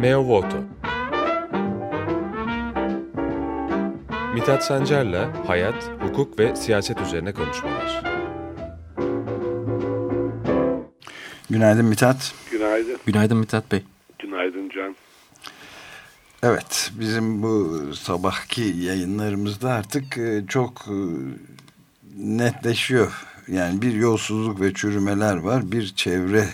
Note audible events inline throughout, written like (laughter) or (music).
Meo Voto Mithat Sancar'la hayat, hukuk ve siyaset üzerine konuşmalar. Günaydın Mithat. Günaydın. Günaydın Mithat Bey. Günaydın Can. Evet, bizim bu sabahki yayınlarımızda artık e, çok e, netleşiyor. Yani bir yolsuzluk ve çürümeler var. Bir çevre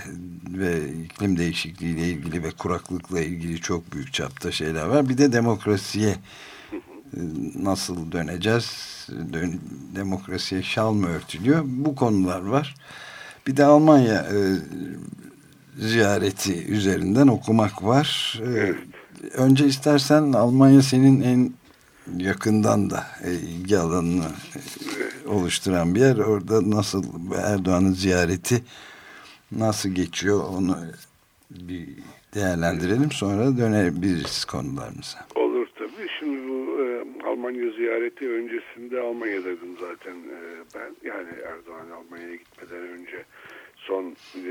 ve iklim değişikliği ile ilgili ve kuraklıkla ilgili çok büyük çapta şeyler var. Bir de demokrasiye e, nasıl döneceğiz? Dön, demokrasiye şal mı örtülüyor? Bu konular var. Bir de Almanya e, ziyareti üzerinden okumak var. E, önce istersen Almanya senin en yakından da e, ilgi alanını e, oluşturan bir yer. Orada nasıl Erdoğan'ın ziyareti nasıl geçiyor onu bir değerlendirelim. Sonra dönebiliriz konularımıza. Olur tabii. Şimdi bu e, Almanya ziyareti öncesinde Almanya'daydım zaten e, ben. Yani Erdoğan Almanya'ya gitmeden önce son e,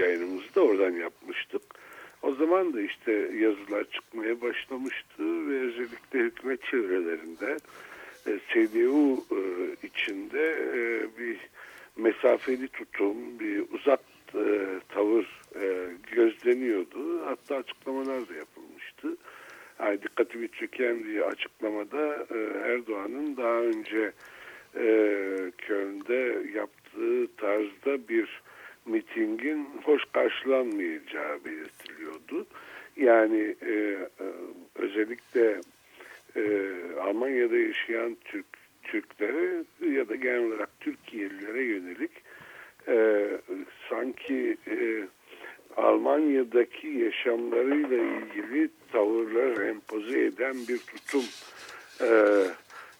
yayınımızı da oradan yapmıştık. O zaman da işte yazılar çıkmaya başlamıştı ve özellikle hükümet çevrelerinde e, CDU e, içinde e, bir mesafeli tutum, bir uzak e, tavır e, gözleniyordu. Hatta açıklamalar da yapılmıştı. Yani dikkatimi çeken bir açıklamada e, Erdoğan'ın daha önce e, Köln'de yaptığı tarzda bir mitingin hoş karşılanmayacağı belirtiliyordu. Yani e, e, özellikle e, Almanya'da yaşayan Türk Türklere ya da genel olarak Türkiye'lilere yönelik e, sanki e, Almanya'daki yaşamlarıyla ilgili tavırlar empoze eden bir tutum e,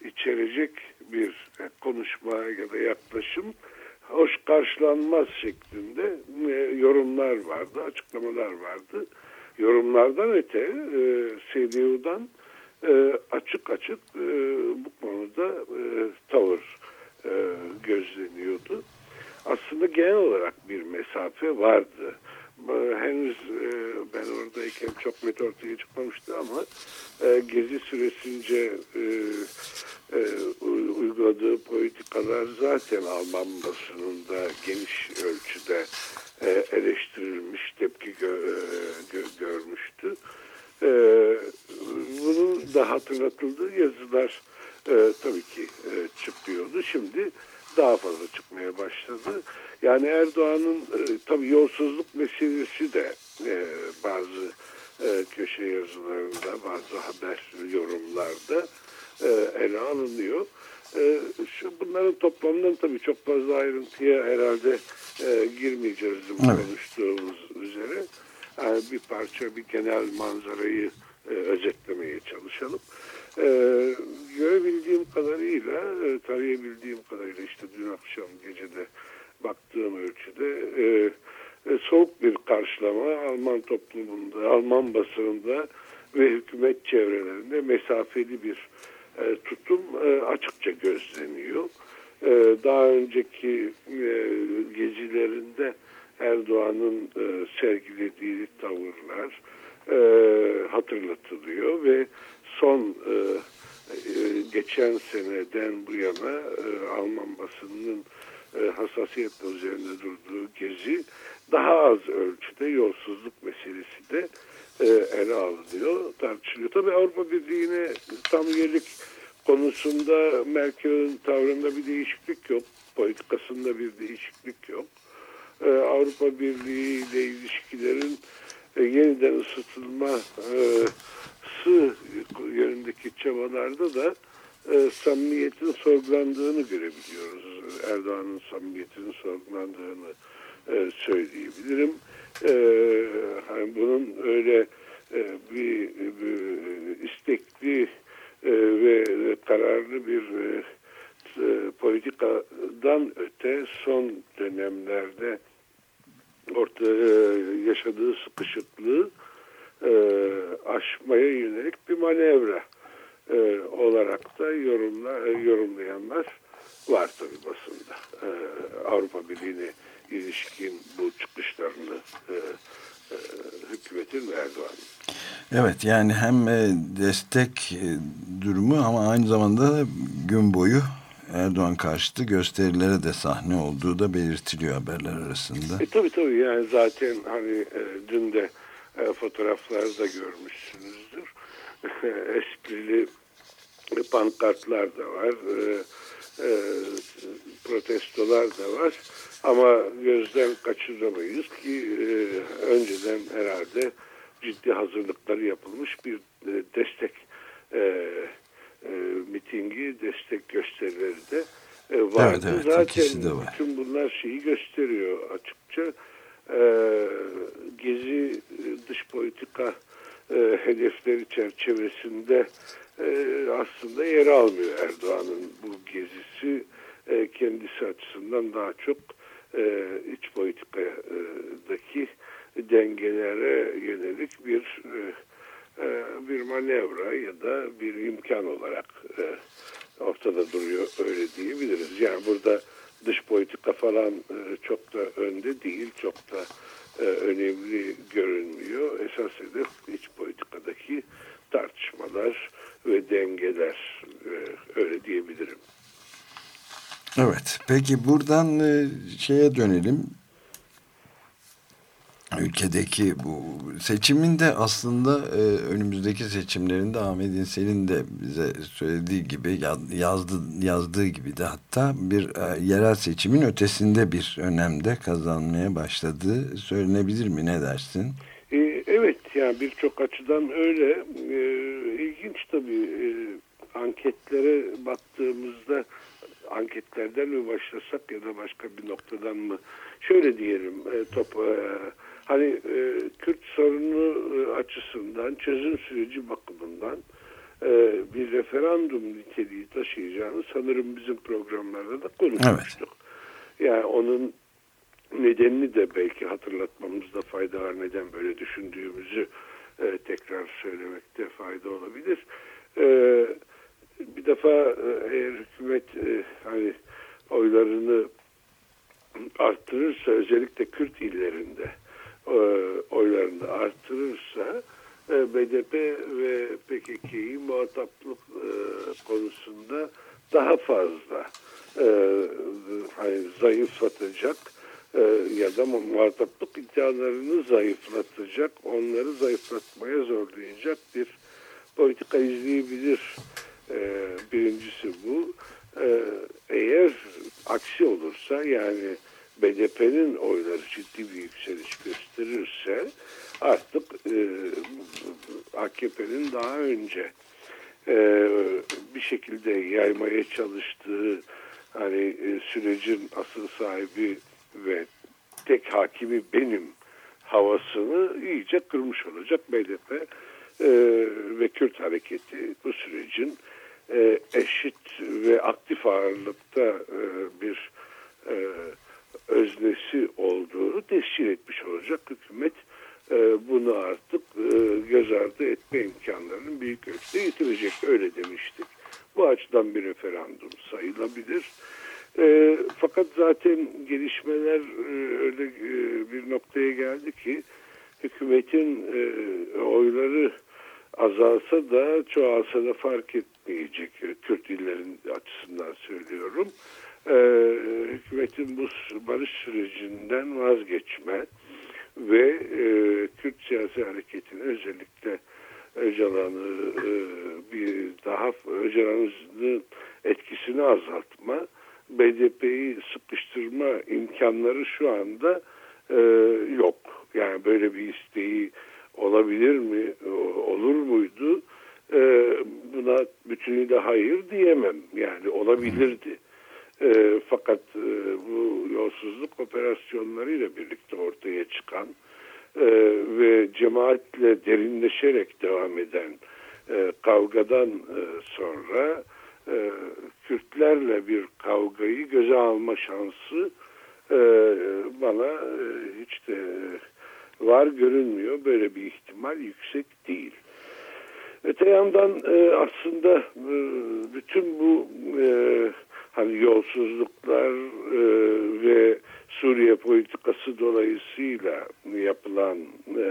içerecek bir konuşma ya da yaklaşım hoş karşılanmaz şeklinde e, yorumlar vardı, açıklamalar vardı. Yorumlardan öte e, CDU'dan e, açık açık e, bu konuda e, tavır e, gözleniyordu. Aslında genel olarak bir mesafe vardı. E, henüz e, ben oradayken çok net ortaya çıkmamıştı ama e, gezi süresince e, uyguladığı politikalar zaten Alman basınında geniş ölçüde eleştirilmiş, tepki gö, gö, görmüştü. Bunun da hatırlatıldığı yazılar tabii ki çıkıyordu. Şimdi daha fazla çıkmaya başladı. Yani Erdoğan'ın e, tabii yolsuzluk meselesi de e, bazı e, köşe yazılarında, bazı haber yorumlarda e, ele alınıyor. E, şu bunların toplamından tabii çok fazla ayrıntıya herhalde e, girmeyeceğiz evet. konuştuğumuz üzere. Yani bir parça, bir genel manzarayı e, özetlemeye çalışalım. E, görebildiğim kadarıyla, e, tarayabildiğim kadarıyla işte dün akşam gecede baktığım ölçüde e, e, soğuk bir karşılama Alman toplumunda, Alman basınında ve hükümet çevrelerinde mesafeli bir e, tutum e, açıkça gözleniyor. E, daha önceki e, gezilerinde Erdoğan'ın e, sergilediği tavırlar e, hatırlatılıyor ve son e, e, geçen seneden bu yana e, Alman basınının e, hassasiyetle üzerinde durduğu gezi daha az ölçüde yolsuzluk meselesi de e, ele alınıyor, tartışılıyor. Tabii Avrupa Birliği'ne tam üyelik konusunda Merkel'in tavrında bir değişiklik yok. Politikasında bir değişiklik yok. Ee, Avrupa Birliği ile ilişkilerin e, yeniden ısıtılması yönündeki çabalarda da e, samimiyetin sorgulandığını görebiliyoruz. Erdoğan'ın samimiyetinin sorgulandığını e, söyleyebilirim. E, hani bunun öyle e, bir, bir istekli e, ve kararlı bir e, e, politikadan öte son dönemlerde orta yaşadığı sıkışıklığı aşmaya yönelik bir manevra olarak da yorumla, yorumlayanlar var tabi basında. Avrupa Birliği'ne ilişkin bu çıkışlarını hükümetin ve Erdoğan. Evet yani hem e, destek e, durumu ama aynı zamanda gün boyu Erdoğan karşıtı gösterilere de sahne olduğu da belirtiliyor haberler arasında. E, tabii tabii yani zaten hani e, dün de e, fotoğrafları da görmüşsünüzdür. (laughs) Esprili pankartlar da var. E, e, protestolar da var. Ama gözden kaçıramayız ki e, önceden herhalde ciddi hazırlıkları yapılmış bir e, destek e, e, mitingi, destek gösterileri de e, vardı. Evet, evet, Zaten de var. bütün bunlar şeyi gösteriyor açıkça. E, gezi e, dış politika e, hedefleri çerçevesinde e, aslında yer almıyor Erdoğan'ın bu gezisi e, kendisi açısından daha çok e, iç politikadaki dengelere yönelik bir e, e, bir manevra ya da bir imkan olarak e, ortada duruyor öyle diyebiliriz. Yani burada dış politika falan e, çok da önde değil, çok da e, önemli görünmüyor. Esas hedef iç politikadaki tartışmalar ve dengeler e, öyle diyebilirim. Evet peki buradan şeye dönelim. Ülkedeki bu seçiminde aslında e, önümüzdeki seçimlerinde Ahmet İnsel'in de bize söylediği gibi yazdı, yazdığı gibi de hatta bir e, yerel seçimin ötesinde bir önemde kazanmaya başladığı söylenebilir mi ne dersin? E, evet yani birçok açıdan öyle. E, ilginç tabii e, anketlere baktığımızda anketlerden mi başlasak ya da başka bir noktadan mı? Şöyle diyelim e, top e, hani e, Kürt sorunu e, açısından çözüm süreci bakımından e, bir referandum niteliği taşıyacağını sanırım bizim programlarda da konuşmuştuk. Evet. Yani onun nedenini de belki hatırlatmamızda fayda var. Neden böyle düşündüğümüzü e, tekrar söylemekte fayda olabilir. E, bir defa e, eğer hükümet e, hani oylarını arttırırsa özellikle Kürt illerinde oylarını arttırırsa BDP ve PKK'yi muhataplık konusunda daha fazla hani zayıflatacak ya da muhataplık iddialarını zayıflatacak, onları zayıflatmaya zorlayacak bir politika izleyebilir. Birincisi bu. Eğer aksi olursa yani BDP'nin oyları ciddi bir yükseliş gösterirse artık e, AKP'nin daha önce e, bir şekilde yaymaya çalıştığı hani e, sürecin asıl sahibi ve tek hakimi benim havasını iyice kırmış olacak BDP e, ve Kürt hareketi bu sürecin e, eşit ve aktif ağırlıkta e, tescil etmiş olacak hükümet e, bunu artık e, göz ardı etme imkanlarının büyük ölçüde yitirecek öyle demiştik. Bu açıdan bir referandum sayılabilir. E, fakat zaten gelişmeler e, öyle e, bir noktaya geldi ki hükümetin e, oyları azalsa da çoğalsa da fark etmeyecek. Kürt illerin açısından söylüyorum e, hükümetin bu barış sürecinden vazgeçme ve e, Kürt siyasi hareketin özellikle Öcalan'ı e, bir daha Öcalan'ın etkisini azaltma, BDP'yi sıkıştırma imkanları şu anda e, yok. Yani böyle bir isteği olabilir mi, olur muydu? E, buna bütünüyle hayır diyemem. Yani olabilirdi. E, fakat e, bu yolsuzluk operasyonlarıyla birlikte ortaya çıkan e, ve cemaatle derinleşerek devam eden e, kavgadan e, sonra e, Kürtlerle bir kavgayı göze alma şansı e, bana e, hiç de var görünmüyor. Böyle bir ihtimal yüksek değil. Öte yandan e, aslında e, bütün bu e, hani yolsuzluklar e, ve Suriye politikası dolayısıyla yapılan e,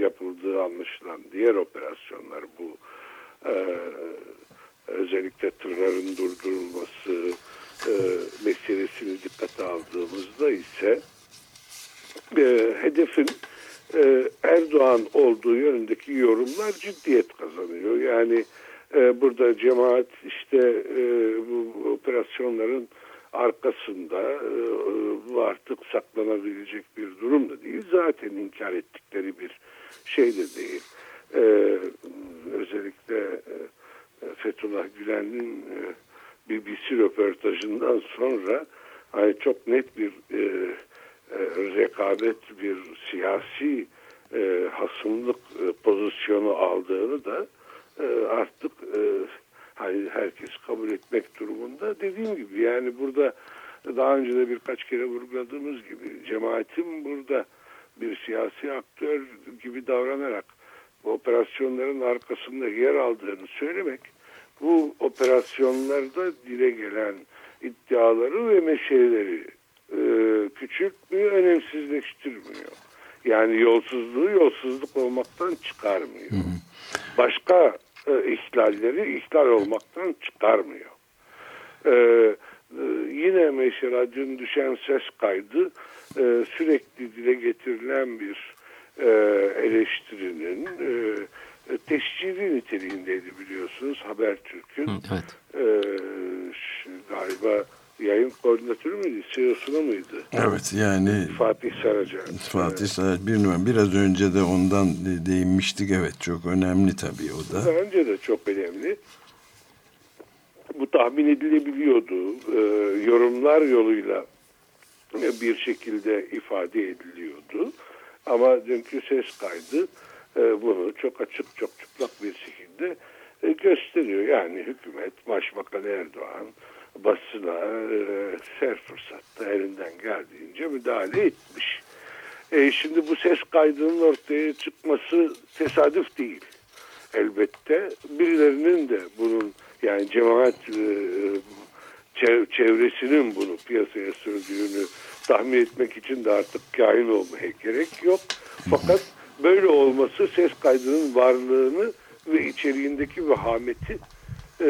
yap, aldığı anlaşılan diğer operasyonlar bu e, özellikle tırların durdurulması e, meselesini dikkate aldığımızda ise e, hedefin e, Erdoğan olduğu yönündeki yorumlar ciddiyet kazanıyor. Yani e, burada cemaat işte e, bu operasyonların arkasında e, artık saklanabilecek bir durum da değil. Zaten inkar ettikleri bir şey de değil. E, özellikle e, Fethullah Gülen'in e, BBC röportajından sonra hani çok net bir e, e, rekabet, bir siyasi e, hasımlık e, pozisyonu aldığını da e, artık e, herkes kabul etmek durumunda. Dediğim gibi yani burada daha önce de birkaç kere vurguladığımız gibi cemaatin burada bir siyasi aktör gibi davranarak bu operasyonların arkasında yer aldığını söylemek bu operasyonlarda dile gelen iddiaları ve meşeleleri e, küçültmüyor, önemsizleştirmiyor. Yani yolsuzluğu yolsuzluk olmaktan çıkarmıyor. Başka e, ihlalleri ihlal olmaktan çıkarmıyor. E, e, yine mesela dün düşen ses kaydı e, sürekli dile getirilen bir e, eleştirinin e, teşhiri niteliğindeydi biliyorsunuz Habertürk'ün. Evet. E, galiba yayın koordinatörü müydü? CEO'suna mıydı? Evet yani Fatih Saraca. Fatih Saraca bir numara. Biraz önce de ondan değinmiştik. Evet çok önemli tabii o da. Daha önce de çok önemli. Bu tahmin edilebiliyordu. Ee, yorumlar yoluyla bir şekilde ifade ediliyordu. Ama dünkü ses kaydı e, bunu çok açık, çok çıplak bir şekilde e, gösteriyor. Yani hükümet, Başbakan Erdoğan, basına e, fırsatta elinden geldiğince müdahale etmiş. E, şimdi bu ses kaydının ortaya çıkması tesadüf değil. Elbette birilerinin de bunun yani cemaat e, çevresinin bunu piyasaya sürdüğünü tahmin etmek için de artık kain olmaya gerek yok. Fakat böyle olması ses kaydının varlığını ve içeriğindeki vehameti e,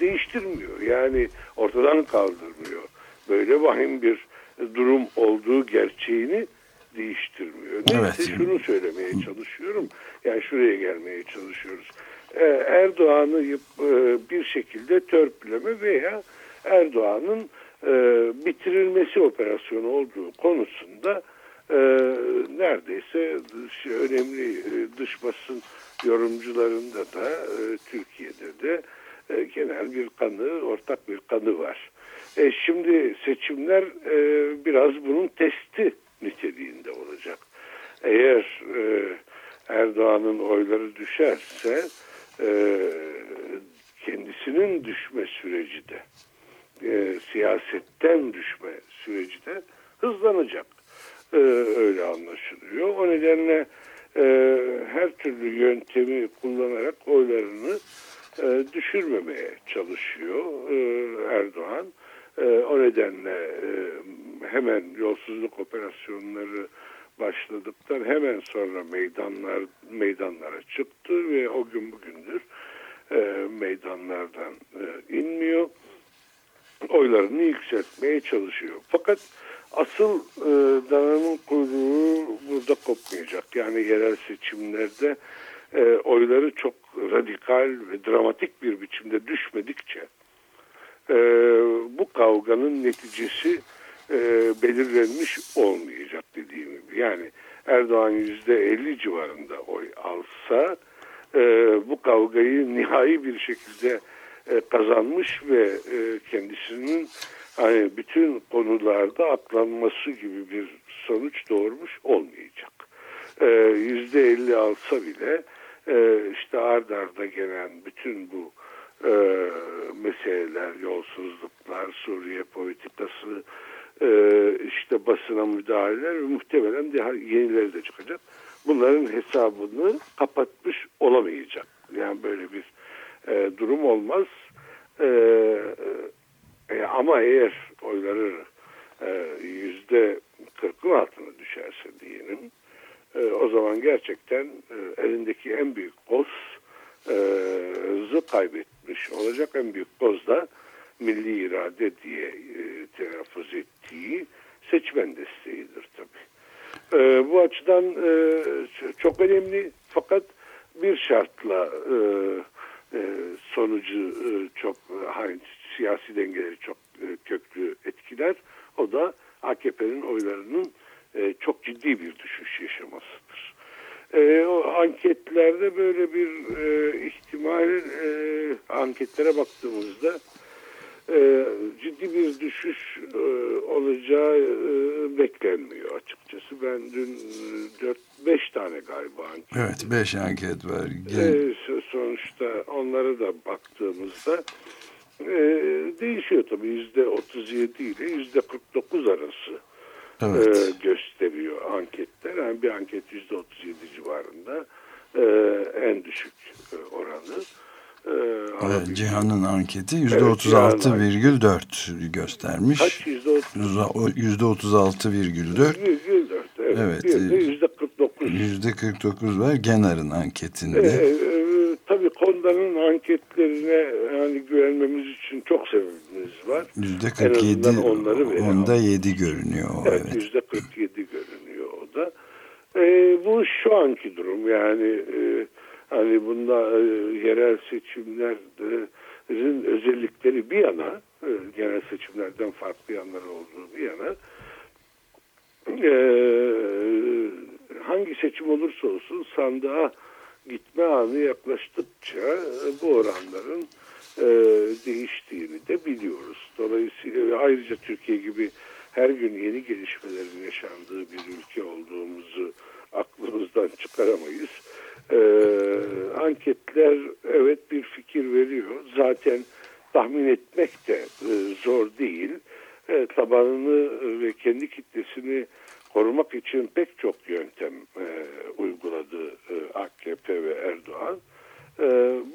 değiştirmiyor. Yani ortadan kaldırmıyor. Böyle vahim bir durum olduğu gerçeğini değiştirmiyor. Neyse evet. şunu söylemeye çalışıyorum. Yani şuraya gelmeye çalışıyoruz. Ee, Erdoğan'ı e, bir şekilde törpüleme veya Erdoğan'ın e, bitirilmesi operasyonu olduğu konusunda e, neredeyse önemli dış basın yorumcularında da Türkiye'de de e, genel bir kanı, ortak bir kanı var. E, şimdi seçimler e, biraz bunun testi niteliğinde olacak. Eğer e, Erdoğan'ın oyları düşerse e, kendisinin düşme süreci de e, siyasetten düşme süreci de hızlanacak. E, öyle anlaşılıyor. O nedenle e, her türlü yöntemi kullanarak oylarını e, düşürmemeye çalışıyor e, Erdoğan. E, o nedenle hemen yolsuzluk operasyonları başladıktan hemen sonra meydanlar meydanlara çıktı ve o gün bugündür meydanlardan e, inmiyor. Oylarını yükseltmeye çalışıyor. Fakat asıl e, dananın kuyruğu burada kopmayacak. Yani yerel seçimlerde e, oyları çok radikal ve dramatik bir biçimde düşmedikçe e, bu kavganın neticesi e, belirlenmiş olmayacak dediğim gibi. Yani Erdoğan yüzde elli civarında oy alsa e, bu kavgayı nihai bir şekilde e, kazanmış ve e, kendisinin hani bütün konularda aklanması gibi bir sonuç doğurmuş olmayacak. E, yüzde elli alsa bile e, işte ard arda gelen bütün bu e, meseleler, yolsuzluklar, Suriye politikası, e, işte basına müdahaleler ve muhtemelen daha yenileri de çıkacak. Bunların hesabını kapatmış olamayacak. Yani böyle bir e, durum olmaz. E, e, ama eğer oyları e, yüzde kırkın diyelim, e, o zaman gerçekten e, elindeki en büyük koz e, kaybetmiş olacak. En büyük koz da milli irade diye e, telaffuz ettiği seçmen desteğidir tabii. E, bu açıdan e, çok önemli fakat bir şartla e, e, sonucu e, çok hani, siyasi dengeleri çok e, köklü etkiler. O da AKP'nin oylarının e, çok ciddi bir düşüş yaşamasıdır. E, o anketlerde böyle bir e, ihtimal e, anketlere baktığımızda e, ciddi bir düşüş e, olacağı e, beklenmiyor açıkçası. Ben dün 4-5 tane galiba anket. Evet 5 anket var. E, sonuçta onlara da baktığımızda e, değişiyor tabii yüzde 37 ile yüzde 49 arası evet. e, gösteriyor anketler. Yani bir anket yüzde 37 civarında e, en düşük e, oranı. Ee, Cihan'ın anketi %36,4 evet, göstermiş. Kaç %36,4. Evet. evet. %49. %49 var Genar'ın anketinde. Ee, e, tabii Konda'nın anketlerine yani güvenmemiz için çok sebebimiz var. %47 onları onda 7 görünüyor. Evet, evet. %47 görünüyor o da. Ee, bu şu anki durum yani e, Hani bunda e, yerel seçimlerin özellikleri bir yana, e, genel seçimlerden farklı yanları olduğu bir yana, e, hangi seçim olursa olsun sandığa gitme anı yaklaştıkça e, bu oranların e, değiştiğini de biliyoruz. Dolayısıyla ayrıca Türkiye gibi her gün yeni gelişmelerin yaşandığı bir ülke olduğumuzu aklımızdan çıkaramayız. E, anketler evet bir fikir veriyor. Zaten tahmin etmek de e, zor değil. E, tabanını ve kendi kitlesini korumak için pek çok yöntem e, uyguladı e, AKP ve Erdoğan. E,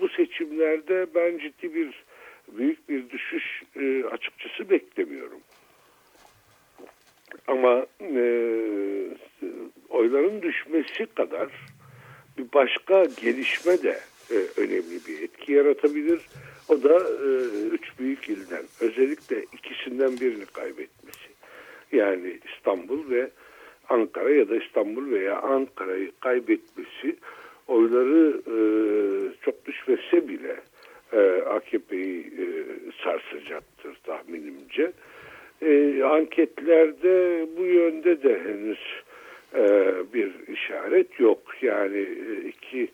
bu seçimlerde ben ciddi bir büyük bir düşüş e, açıkçası beklemiyorum. Ama e, oyların düşmesi kadar bir başka gelişme de e, önemli bir etki yaratabilir. O da e, üç büyük ilden özellikle ikisinden birini kaybetmesi. Yani İstanbul ve Ankara ya da İstanbul veya Ankara'yı kaybetmesi oyları e, çok düşmese bile e, AKP'yi e, sarsacaktır tahminimce. E, anketlerde bu yönde de henüz e, bir işaret yok. Yani e, iki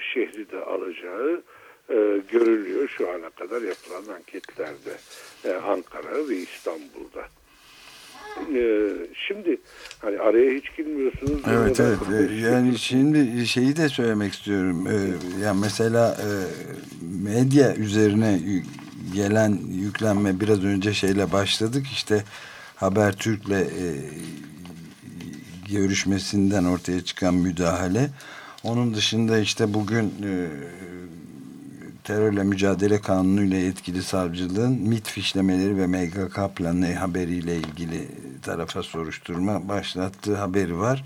şehri de alacağı e, görülüyor şu ana kadar yapılan anketlerde Ankara ve İstanbul'da. Şimdi hani araya hiç girmiyorsunuz. Evet evet yani şimdi şeyi de söylemek istiyorum. Ee, yani mesela medya üzerine gelen yüklenme biraz önce şeyle başladık işte Habertürk'le görüşmesinden ortaya çıkan müdahale. Onun dışında işte bugün e, terörle mücadele kanunu ile etkili savcılığın MIT fişlemeleri ve MGK planı haberiyle ilgili tarafa soruşturma başlattığı haberi var.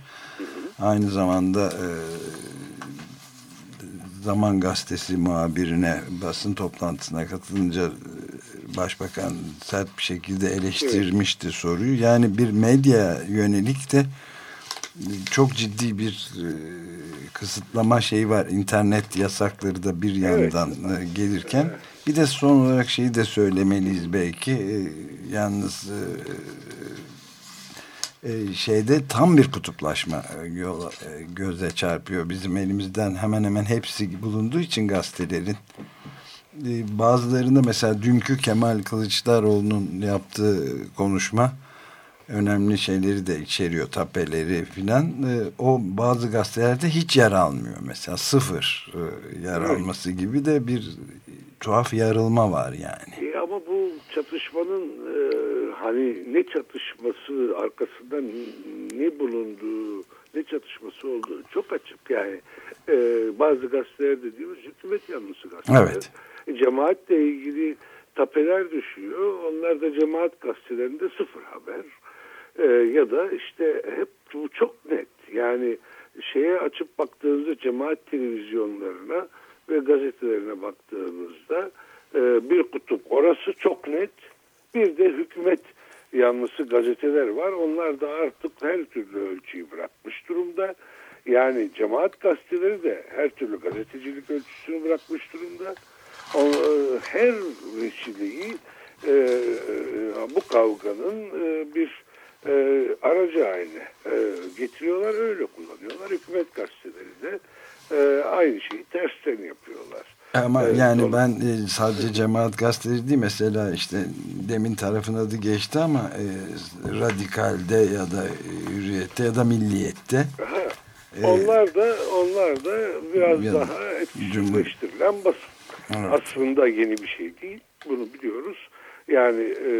Aynı zamanda e, Zaman Gazetesi muhabirine basın toplantısına katılınca e, Başbakan sert bir şekilde eleştirmişti soruyu. Yani bir medya yönelik de çok ciddi bir e, kısıtlama şeyi var. İnternet yasakları da bir yandan evet. E, gelirken bir de son olarak şeyi de söylemeliyiz belki. E, yalnız şeyde tam bir kutuplaşma yola, göze çarpıyor. Bizim elimizden hemen hemen hepsi bulunduğu için gazetelerin bazılarında mesela dünkü Kemal Kılıçdaroğlu'nun yaptığı konuşma önemli şeyleri de içeriyor tapeleri filan e, o bazı gazetelerde hiç yer almıyor mesela sıfır e, yer alması gibi de bir tuhaf yarılma var yani. E ama bu çatışmanın e, hani ne çatışması arkasında ne bulunduğu ne çatışması olduğu çok açık yani e, bazı gazeteler dediğimiz hükümet yanlısı gazeteler. Evet. E, cemaatle ilgili tapeler düşüyor. Onlar da cemaat gazetelerinde sıfır haber e, ya da işte hep bu çok net Yani şeye açıp baktığınızda cemaat televizyonlarına ve gazetelerine baktığınızda e, bir kutup orası çok net. Bir de hükümet yanlısı gazeteler var. Onlar da artık her türlü ölçüyü bırakmış durumda. Yani cemaat gazeteleri de her türlü gazetecilik ölçüsünü bırakmış durumda. E, her vesileyi e, e, bu kavganın bir aracı haline getiriyorlar. Öyle kullanıyorlar. Hükümet gazeteleri de aynı şeyi tersten yapıyorlar. Ama Evet, yani doğru. ben e, sadece cemaat gazeteleri değil mesela işte demin tarafın adı geçti ama e, Radikal'de ya da Hürriyet'te ya da Milliyet'te Ha, e, onlar da onlar da biraz Ya- daha etkisizleştirilen basın. Evet. Aslında yeni bir şey değil. Bunu biliyoruz. Yani e,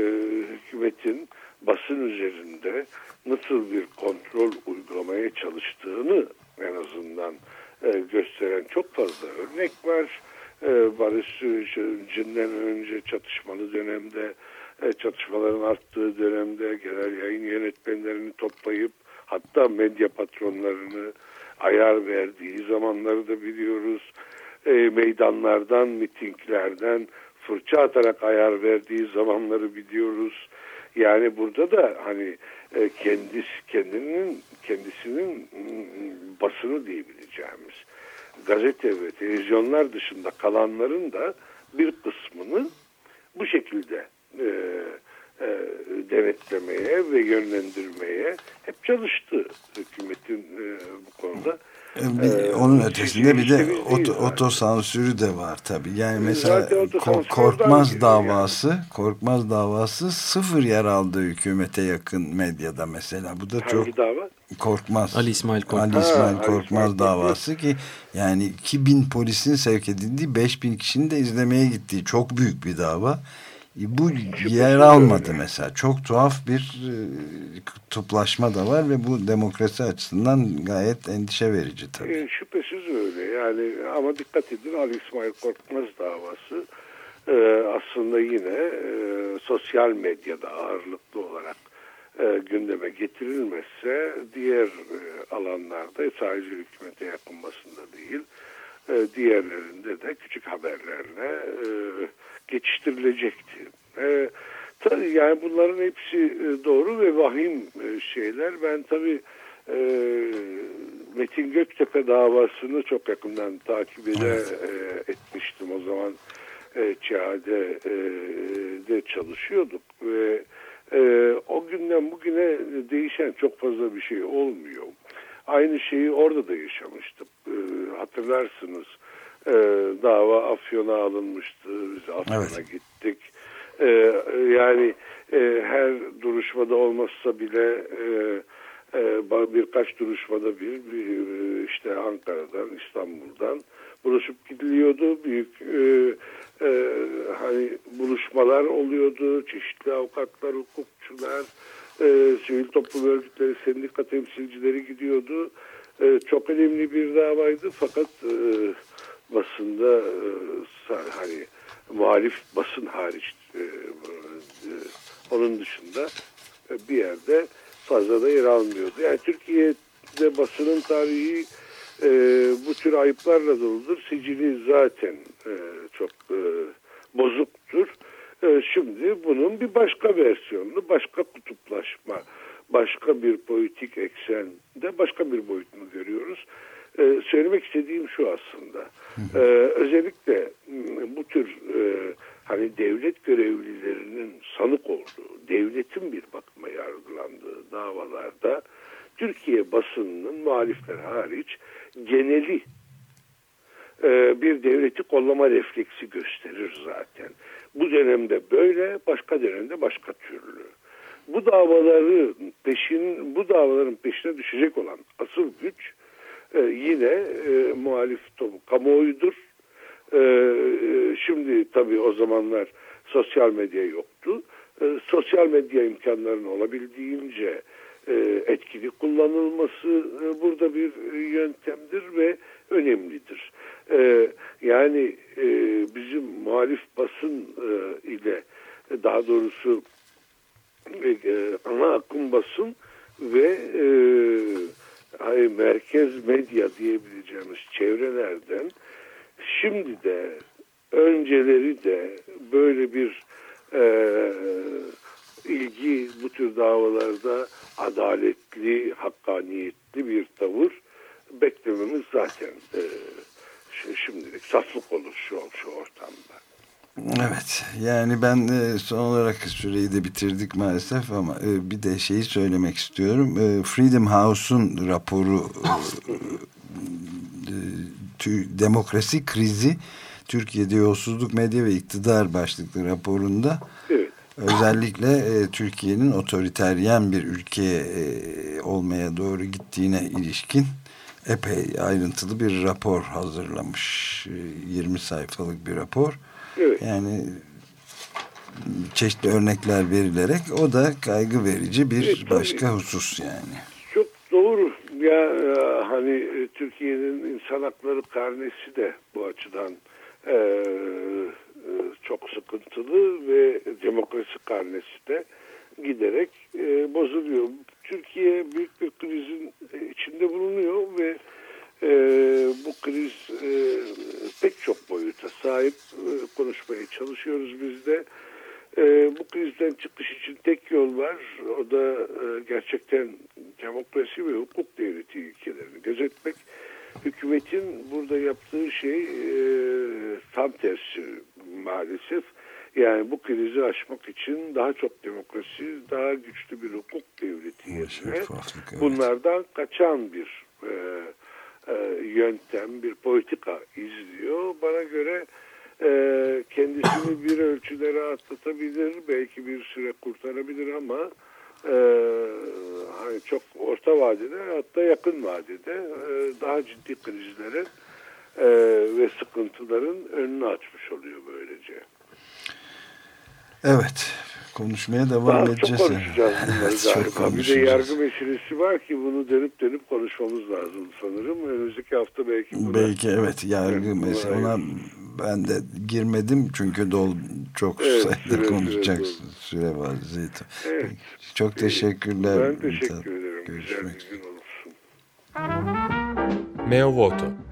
hükümetin basın üzerinde nasıl bir kontrol uygulamaya çalıştığını en azından e, gösteren çok fazla örnek var. E, Barış sürecinden önce çatışmalı dönemde e, çatışmaların arttığı dönemde genel yayın yönetmenlerini toplayıp hatta medya patronlarını ayar verdiği zamanları da biliyoruz. E, meydanlardan, mitinglerden fırça atarak ayar verdiği zamanları biliyoruz. Yani burada da hani e, kendisi kendinin kendisinin basını diyebileceğimiz gazete ve televizyonlar dışında kalanların da bir kısmını bu şekilde e, e, denetlemeye ve yönlendirmeye hep çalıştı hükümetin e, bu konuda. E, bir- Ee, onun ötesinde bir de değil oto, otosansürü de var tabii. Yani mesela Ko- otosansür Korkmaz davası, Korkmaz davası sıfır yer aldı hükümete yakın medyada mesela. Bu da çok dava? Korkmaz. Ali İsmail Korkmaz. Ali İsmail Ha, Ali Korkmaz İsmail Korkmaz. davası ki yani 2000 polisin sevk edildiği 5000 kişinin de izlemeye gittiği çok büyük bir dava. Bu yer almadı mesela. Çok tuhaf bir e, kutuplaşma da var ve bu demokrasi açısından gayet endişe verici tabii. E, şüphesiz öyle. Yani ama dikkat edin Ali İsmail Korkmaz davası e, aslında yine e, sosyal medyada ağırlıklı olarak e, gündeme getirilmezse diğer e, alanlarda sadece hükümete yakın basında değil e, diğerlerinde de küçük haberlerle e, geçiştirilecekti. E, tabii yani bunların hepsi e, doğru ve vahim e, şeyler. Ben tabii e, Metin Göktepe davasını çok yakından takip ede, e, etmiştim. O zaman e, ÇİAD'de e, de çalışıyorduk ve e, o günden bugüne değişen çok fazla bir şey olmuyor. Aynı şeyi orada da yaşamıştık. E, hatırlarsınız e, dava Afyon'a alınmıştı. Biz Afyon'a Evet. gittik. E, yani e, her duruşmada olmazsa bile e, e, birkaç duruşmada bir, bir işte Ankara'dan, İstanbul'dan buluşup gidiliyordu. Büyük e, e, hani buluşmalar oluyordu. Çeşitli avukatlar, hukukçular, e, sivil toplum örgütleri, sendika temsilcileri gidiyordu. E, çok önemli bir davaydı fakat e, basında e, hani muhalif basın hariç e, e, onun dışında e, bir yerde fazla da yer almıyordu. Yani Türkiye'de basının tarihi e, bu tür ayıplarla doludur. Sicili zaten e, çok e, bozuktur. E, şimdi bunun bir başka versiyonunu, başka kutuplaşma, başka bir politik eksende başka bir boyutunu görüyoruz. E, söylemek istediğim şu aslında. E, özellikle m, bu tür e, hani devlet görevlilerinin sanık olduğu, devletin bir bakıma yargılandığı davalarda Türkiye basınının muhalifler hariç geneli e, bir devleti kollama refleksi gösterir zaten. Bu dönemde böyle, başka dönemde başka türlü. Bu davaları peşin, bu davaların peşine düşecek olan asıl güç e, yine e, muhalif toplum, kamuoyudur. E, e, şimdi tabii o zamanlar sosyal medya yoktu. E, sosyal medya imkanlarının olabildiğince e, etkili kullanılması e, burada bir e, yöntemdir ve önemlidir. E, yani e, bizim muhalif basın e, ile e, daha doğrusu e, ana akım basın ve e, hani çevrelerden şimdi de önceleri de böyle bir e, ilgi bu tür davalarda adaletli, hakkaniyetli bir tavır beklememiz zaten e, şimdilik saflık olur şu, şu ortamda. Evet yani ben e, son olarak süreyi de bitirdik maalesef ama e, bir de şeyi söylemek istiyorum. E, Freedom House'un raporu demokrasi krizi Türkiye'de yolsuzluk medya ve iktidar başlıklı raporunda evet. özellikle Türkiye'nin otoriteryen bir ülke olmaya doğru gittiğine ilişkin epey ayrıntılı bir rapor hazırlamış. 20 sayfalık bir rapor. Evet. Yani çeşitli örnekler verilerek o da kaygı verici bir evet, başka husus yani. Çok doğru. Ya e, hani e, Türkiye'nin insan hakları karnesi de bu açıdan e, e, çok sıkıntılı ve demokrasi karnesi de giderek e, bozuluyor. Türkiye büyük bir krizin içinde bulunuyor ve e, bu kriz e, pek çok boyuta sahip e, konuşmaya çalışıyoruz biz de. E, bu krizden çıkış için tek yol var. O da e, gerçekten demokrasi ve hukuk devleti ilkelerini gözetmek. Hükümetin burada yaptığı şey e, tam tersi maalesef. Yani bu krizi aşmak için daha çok demokrasi, daha güçlü bir hukuk devleti yerine bunlardan kaçan bir e, e, yöntem, bir politika izliyor. Bana göre e, kendisini bir ölçüde rahatlatabilir, belki bir süre kurtarabilir ama e, hani çok orta vadede hatta yakın vadede daha ciddi krizlerin ve sıkıntıların önünü açmış oluyor böylece. Evet konuşmaya devam Daha edeceğiz. Çok konuşacağız (laughs) bunları evet, galiba. Bir de yargı meselesi var ki bunu dönüp dönüp konuşmamız lazım sanırım. Önümüzdeki hafta belki. Buna, belki evet yargı evet, mesela ona ben de girmedim çünkü dol çok evet, sayıda süre, konuşacak süre, süre var Zeytin. Evet. Çok teşekkürler. Ben teşekkür ederim. Görüşmek Güzel bir